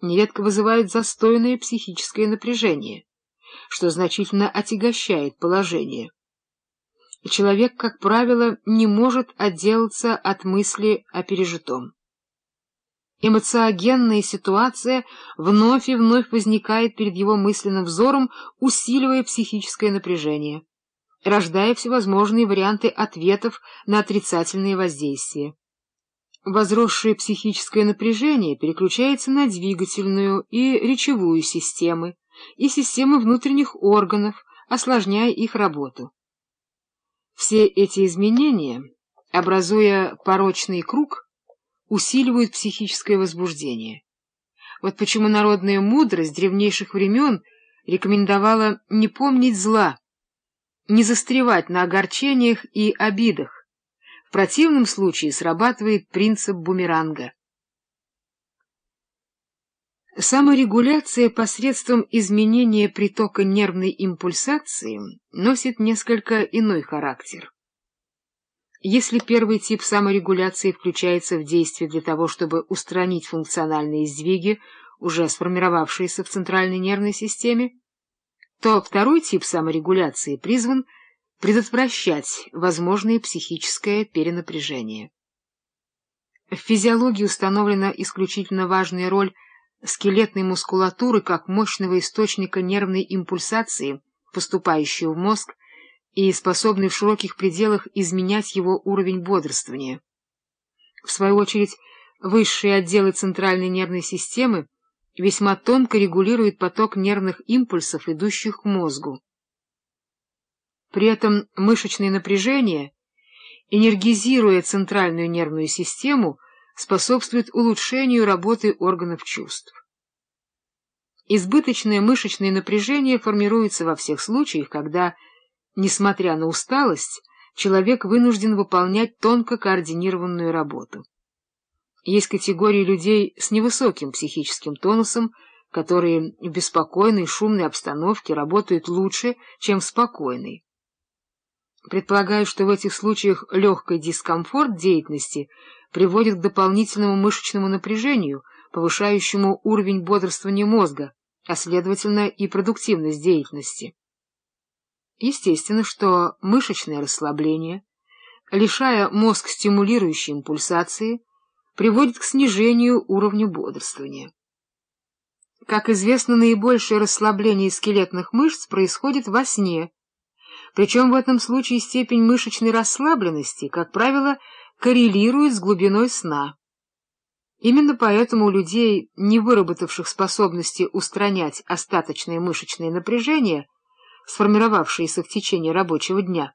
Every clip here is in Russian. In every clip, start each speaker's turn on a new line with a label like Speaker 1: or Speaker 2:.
Speaker 1: нередко вызывает застойное психическое напряжение, что значительно отягощает положение. Человек, как правило, не может отделаться от мысли о пережитом. Эмоциогенная ситуация вновь и вновь возникает перед его мысленным взором, усиливая психическое напряжение, рождая всевозможные варианты ответов на отрицательные воздействия. Возросшее психическое напряжение переключается на двигательную и речевую системы и системы внутренних органов, осложняя их работу. Все эти изменения, образуя порочный круг, усиливают психическое возбуждение. Вот почему народная мудрость древнейших времен рекомендовала не помнить зла, не застревать на огорчениях и обидах, в противном случае срабатывает принцип бумеранга. Саморегуляция посредством изменения притока нервной импульсации носит несколько иной характер. Если первый тип саморегуляции включается в действие для того, чтобы устранить функциональные сдвиги, уже сформировавшиеся в центральной нервной системе, то второй тип саморегуляции призван предотвращать возможное психическое перенапряжение. В физиологии установлена исключительно важная роль скелетной мускулатуры как мощного источника нервной импульсации, поступающей в мозг и способной в широких пределах изменять его уровень бодрствования. В свою очередь, высшие отделы центральной нервной системы весьма тонко регулируют поток нервных импульсов, идущих к мозгу. При этом мышечное напряжение, энергизируя центральную нервную систему, способствует улучшению работы органов чувств. Избыточное мышечное напряжение формируется во всех случаях, когда, несмотря на усталость, человек вынужден выполнять тонко координированную работу. Есть категории людей с невысоким психическим тонусом, которые в беспокойной шумной обстановке работают лучше, чем в спокойной. Предполагаю, что в этих случаях легкий дискомфорт деятельности приводит к дополнительному мышечному напряжению, повышающему уровень бодрствования мозга, а следовательно и продуктивность деятельности. Естественно, что мышечное расслабление, лишая мозг стимулирующей импульсации, приводит к снижению уровня бодрствования. Как известно, наибольшее расслабление скелетных мышц происходит во сне, причем в этом случае степень мышечной расслабленности, как правило, коррелирует с глубиной сна. Именно поэтому у людей, не выработавших способности устранять остаточное мышечное напряжение, сформировавшееся в течение рабочего дня,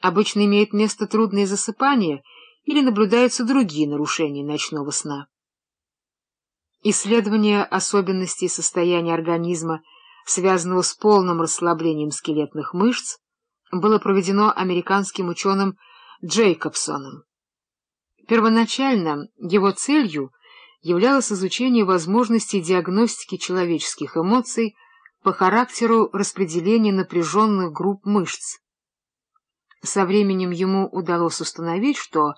Speaker 1: обычно имеет место трудное засыпание или наблюдаются другие нарушения ночного сна. Исследование особенностей состояния организма, связанного с полным расслаблением скелетных мышц, было проведено американским ученым Джейкобсоном. Первоначально его целью являлось изучение возможностей диагностики человеческих эмоций по характеру распределения напряженных групп мышц. Со временем ему удалось установить, что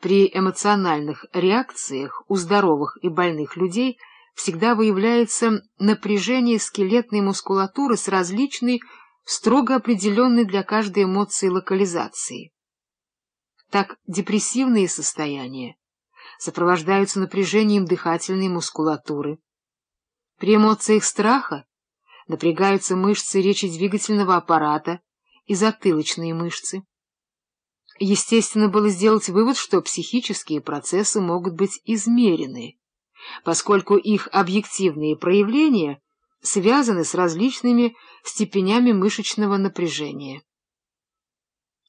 Speaker 1: при эмоциональных реакциях у здоровых и больных людей всегда выявляется напряжение скелетной мускулатуры с различной строго определенной для каждой эмоции локализации. Так депрессивные состояния сопровождаются напряжением дыхательной мускулатуры. При эмоциях страха напрягаются мышцы речи-двигательного аппарата и затылочные мышцы. Естественно было сделать вывод, что психические процессы могут быть измерены, поскольку их объективные проявления связаны с различными степенями мышечного напряжения.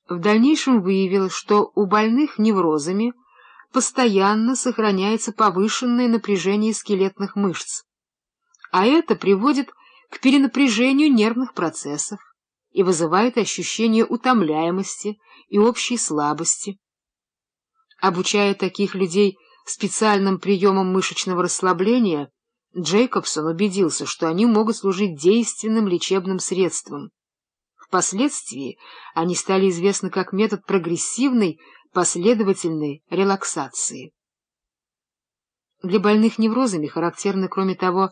Speaker 1: В дальнейшем выявилось, что у больных неврозами постоянно сохраняется повышенное напряжение скелетных мышц, а это приводит к перенапряжению нервных процессов и вызывает ощущение утомляемости и общей слабости. Обучая таких людей специальным приемам мышечного расслабления, Джейкобсон убедился, что они могут служить действенным лечебным средством. Впоследствии они стали известны как метод прогрессивной последовательной релаксации. Для больных неврозами характерны, кроме того,